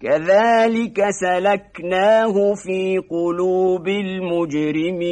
كذلك سلكناه في قلوب المجرمين.